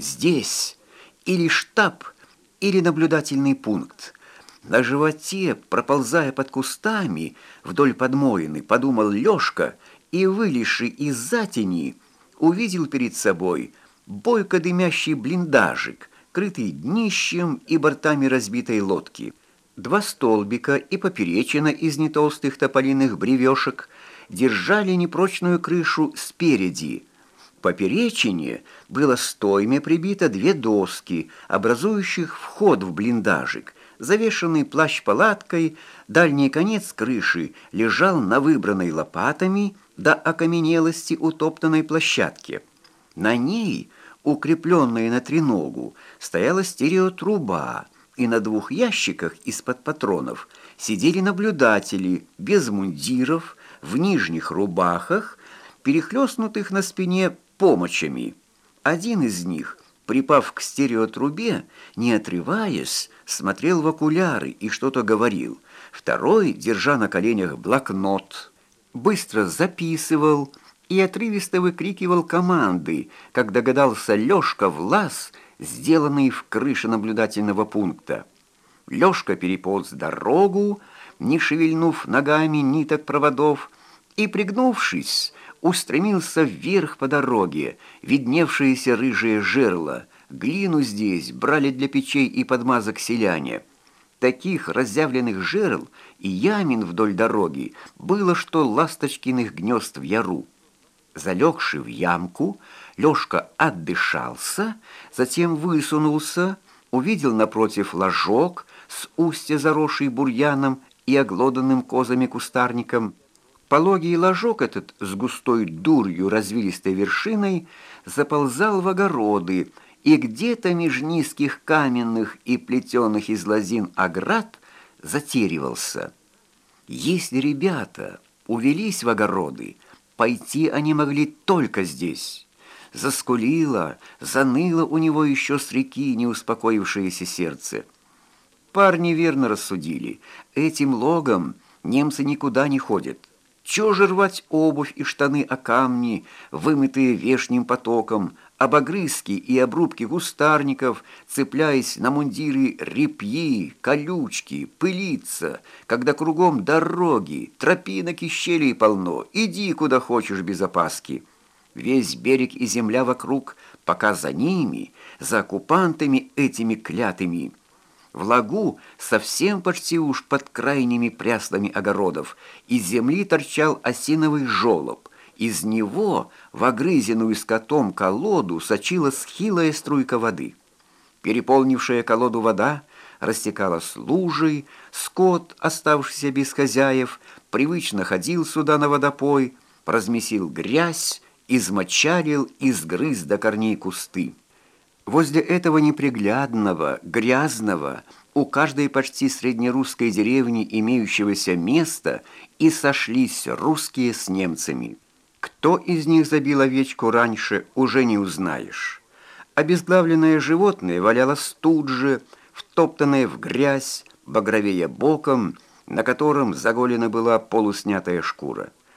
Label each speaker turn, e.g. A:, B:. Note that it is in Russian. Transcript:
A: здесь или штаб, или наблюдательный пункт. На животе, проползая под кустами вдоль подмоины, подумал Лёшка и, вылезший из затени, увидел перед собой бойко дымящий блиндажик, крытый днищем и бортами разбитой лодки. Два столбика и поперечина из нетолстых тополиных бревешек держали непрочную крышу спереди. По перечине было стойме прибито две доски, образующих вход в блиндажик. Завешенный плащ-палаткой, дальний конец крыши лежал на выбранной лопатами до окаменелости утоптанной площадке. На ней, укрепленная на треногу, стояла стереотруба, и на двух ящиках из-под патронов сидели наблюдатели без мундиров, в нижних рубахах, перехлестнутых на спине помощами. Один из них, припав к стереотрубе, не отрываясь, смотрел в окуляры и что-то говорил. Второй, держа на коленях блокнот, быстро записывал и отрывисто выкрикивал команды, как догадался Лёшка Влас, сделанный в крыше наблюдательного пункта. Лёшка переполз дорогу, не шевельнув ногами ниток проводов, и, пригнувшись, устремился вверх по дороге, видневшееся рыжее жерло. Глину здесь брали для печей и подмазок селяне. Таких разъявленных жерл и ямин вдоль дороги было, что ласточкиных гнезд в яру. Залегший в ямку, Лёшка отдышался, затем высунулся, увидел напротив ложок с устья заросший бурьяном и оглоданным козами кустарником. Пологий ложок этот с густой дурью развилистой вершиной заползал в огороды, и где-то меж низких каменных и плетеных из лозин оград затеривался. Если ребята увелись в огороды, пойти они могли только здесь. Заскулило, заныло у него еще с реки неуспокоившееся сердце. Парни верно рассудили. Этим логом немцы никуда не ходят. Чего же рвать обувь и штаны о камни, вымытые вешним потоком, об огрызки и обрубки густарников, цепляясь на мундиры репьи, колючки, пылиться, когда кругом дороги, тропинок и щелей полно, иди куда хочешь без опаски. Весь берег и земля вокруг, пока за ними, за оккупантами этими клятыми – в лагу совсем почти уж под крайними пряслами огородов из земли торчал осиновый жолоб. Из него в огрызенную скотом колоду сочилась хилая струйка воды. Переполнившая колоду вода растекалась лужей, скот, оставшийся без хозяев, привычно ходил сюда на водопой, размесил грязь, измочалил и сгрыз до корней кусты. Возле этого неприглядного, грязного, у каждой почти среднерусской деревни имеющегося места и сошлись русские с немцами. Кто из них забил овечку раньше, уже не узнаешь. Обезглавленное животное валялось тут же, втоптанное в грязь, багровея боком, на котором заголена была полуснятая шкура.